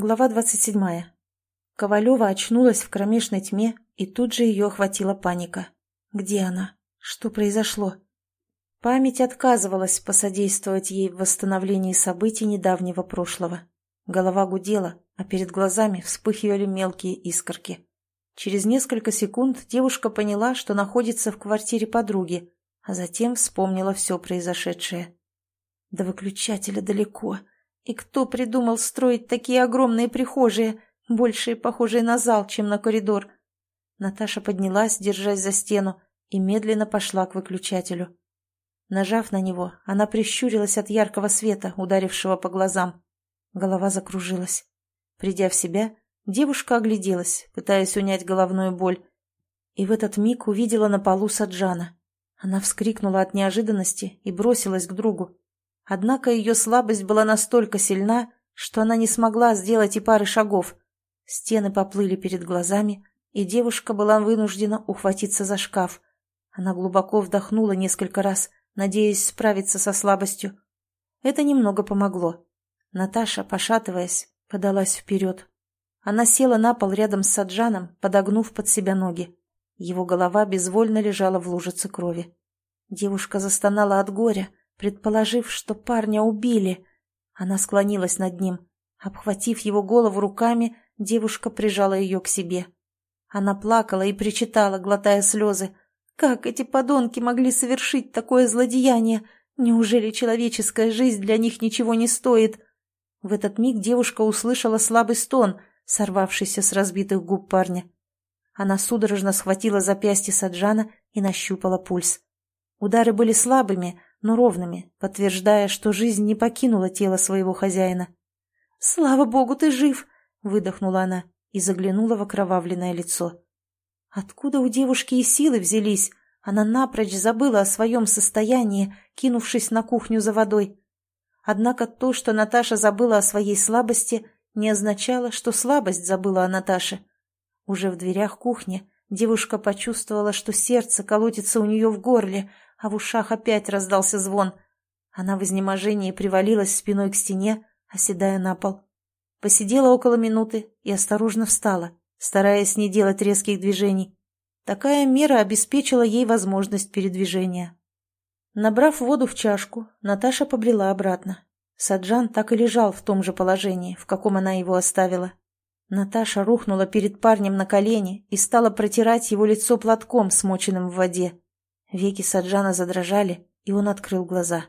Глава 27. Ковалева очнулась в кромешной тьме, и тут же ее охватила паника. Где она? Что произошло? Память отказывалась посодействовать ей в восстановлении событий недавнего прошлого. Голова гудела, а перед глазами вспыхивали мелкие искорки. Через несколько секунд девушка поняла, что находится в квартире подруги, а затем вспомнила все произошедшее. До выключателя далеко. И кто придумал строить такие огромные прихожие, больше похожие на зал, чем на коридор? Наташа поднялась, держась за стену, и медленно пошла к выключателю. Нажав на него, она прищурилась от яркого света, ударившего по глазам. Голова закружилась. Придя в себя, девушка огляделась, пытаясь унять головную боль, и в этот миг увидела на полу Саджана. Она вскрикнула от неожиданности и бросилась к другу. Однако ее слабость была настолько сильна, что она не смогла сделать и пары шагов. Стены поплыли перед глазами, и девушка была вынуждена ухватиться за шкаф. Она глубоко вдохнула несколько раз, надеясь справиться со слабостью. Это немного помогло. Наташа, пошатываясь, подалась вперед. Она села на пол рядом с Саджаном, подогнув под себя ноги. Его голова безвольно лежала в лужице крови. Девушка застонала от горя, предположив, что парня убили. Она склонилась над ним. Обхватив его голову руками, девушка прижала ее к себе. Она плакала и причитала, глотая слезы. Как эти подонки могли совершить такое злодеяние? Неужели человеческая жизнь для них ничего не стоит? В этот миг девушка услышала слабый стон, сорвавшийся с разбитых губ парня. Она судорожно схватила запястье Саджана и нащупала пульс. Удары были слабыми, но ровными, подтверждая, что жизнь не покинула тело своего хозяина. «Слава богу, ты жив!» — выдохнула она и заглянула в окровавленное лицо. Откуда у девушки и силы взялись? Она напрочь забыла о своем состоянии, кинувшись на кухню за водой. Однако то, что Наташа забыла о своей слабости, не означало, что слабость забыла о Наташе. Уже в дверях кухни девушка почувствовала, что сердце колотится у нее в горле, а в ушах опять раздался звон. Она в изнеможении привалилась спиной к стене, оседая на пол. Посидела около минуты и осторожно встала, стараясь не делать резких движений. Такая мера обеспечила ей возможность передвижения. Набрав воду в чашку, Наташа побрела обратно. Саджан так и лежал в том же положении, в каком она его оставила. Наташа рухнула перед парнем на колени и стала протирать его лицо платком, смоченным в воде. Веки Саджана задрожали, и он открыл глаза.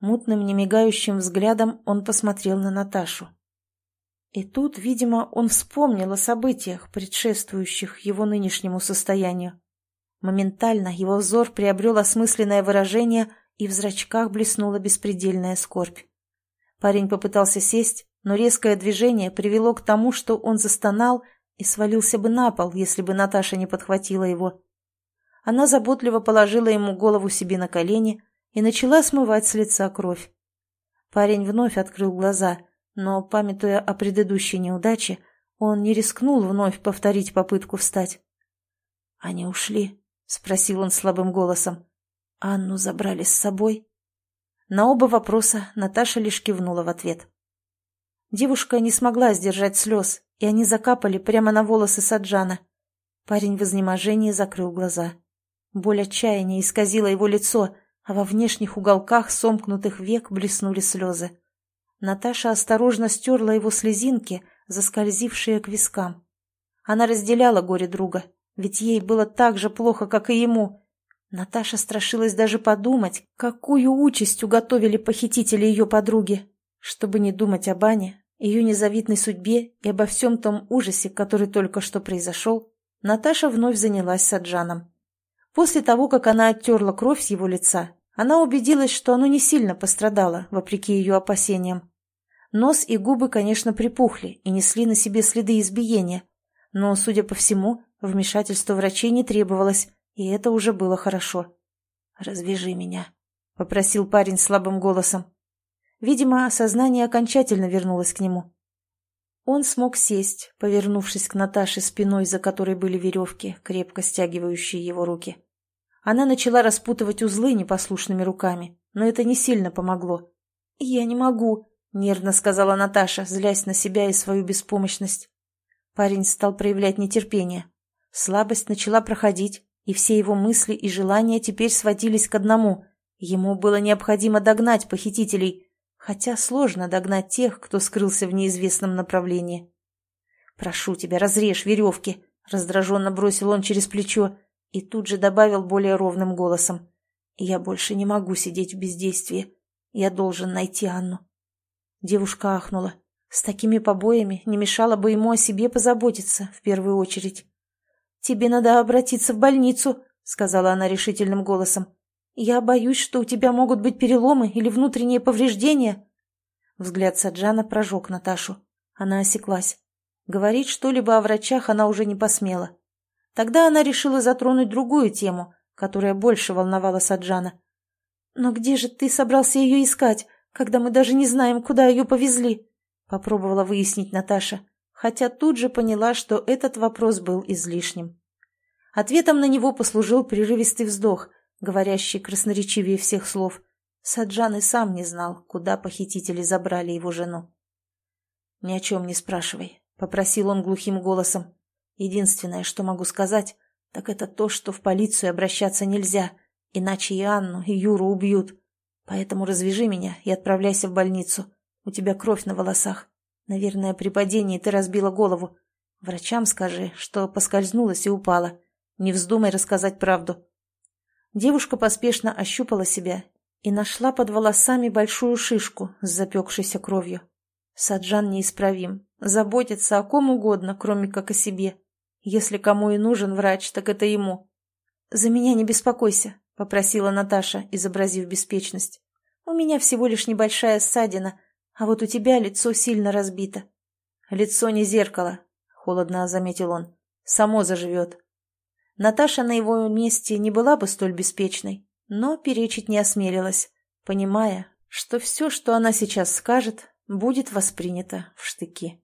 Мутным, немигающим взглядом он посмотрел на Наташу. И тут, видимо, он вспомнил о событиях, предшествующих его нынешнему состоянию. Моментально его взор приобрел осмысленное выражение, и в зрачках блеснула беспредельная скорбь. Парень попытался сесть, но резкое движение привело к тому, что он застонал и свалился бы на пол, если бы Наташа не подхватила его. Она заботливо положила ему голову себе на колени и начала смывать с лица кровь. Парень вновь открыл глаза, но, памятуя о предыдущей неудаче, он не рискнул вновь повторить попытку встать. «Они ушли?» — спросил он слабым голосом. «Анну забрали с собой?» На оба вопроса Наташа лишь кивнула в ответ. Девушка не смогла сдержать слез, и они закапали прямо на волосы Саджана. Парень в изнеможении закрыл глаза. Боль отчаяния исказила его лицо, а во внешних уголках сомкнутых век блеснули слезы. Наташа осторожно стерла его слезинки, заскользившие к вискам. Она разделяла горе друга, ведь ей было так же плохо, как и ему. Наташа страшилась даже подумать, какую участь уготовили похитители ее подруги. Чтобы не думать об Ане, ее незавидной судьбе и обо всем том ужасе, который только что произошел, Наташа вновь занялась Саджаном. После того, как она оттерла кровь с его лица, она убедилась, что оно не сильно пострадало, вопреки ее опасениям. Нос и губы, конечно, припухли и несли на себе следы избиения, но, судя по всему, вмешательство врачей не требовалось, и это уже было хорошо. «Развяжи меня», — попросил парень слабым голосом. Видимо, осознание окончательно вернулось к нему. Он смог сесть, повернувшись к Наташе спиной, за которой были веревки, крепко стягивающие его руки. Она начала распутывать узлы непослушными руками, но это не сильно помогло. «Я не могу», — нервно сказала Наташа, злясь на себя и свою беспомощность. Парень стал проявлять нетерпение. Слабость начала проходить, и все его мысли и желания теперь сводились к одному. Ему было необходимо догнать похитителей, хотя сложно догнать тех, кто скрылся в неизвестном направлении. «Прошу тебя, разрежь веревки», — раздраженно бросил он через плечо и тут же добавил более ровным голосом. «Я больше не могу сидеть в бездействии. Я должен найти Анну». Девушка ахнула. С такими побоями не мешало бы ему о себе позаботиться в первую очередь. «Тебе надо обратиться в больницу», — сказала она решительным голосом. «Я боюсь, что у тебя могут быть переломы или внутренние повреждения». Взгляд Саджана прожег Наташу. Она осеклась. Говорить что-либо о врачах она уже не посмела. Тогда она решила затронуть другую тему, которая больше волновала Саджана. «Но где же ты собрался ее искать, когда мы даже не знаем, куда ее повезли?» — попробовала выяснить Наташа, хотя тут же поняла, что этот вопрос был излишним. Ответом на него послужил прерывистый вздох, говорящий красноречивее всех слов. Саджан и сам не знал, куда похитители забрали его жену. «Ни о чем не спрашивай», — попросил он глухим голосом. «Единственное, что могу сказать, так это то, что в полицию обращаться нельзя, иначе и Анну, и Юру убьют. Поэтому развяжи меня и отправляйся в больницу. У тебя кровь на волосах. Наверное, при падении ты разбила голову. Врачам скажи, что поскользнулась и упала. Не вздумай рассказать правду». Девушка поспешно ощупала себя и нашла под волосами большую шишку с запекшейся кровью. Саджан неисправим, заботится о ком угодно, кроме как о себе. Если кому и нужен врач, так это ему. «За меня не беспокойся», — попросила Наташа, изобразив беспечность. «У меня всего лишь небольшая ссадина, а вот у тебя лицо сильно разбито». «Лицо не зеркало», — холодно заметил он. «Само заживет». Наташа на его месте не была бы столь беспечной, но перечить не осмелилась, понимая, что все, что она сейчас скажет, будет воспринято в штыки.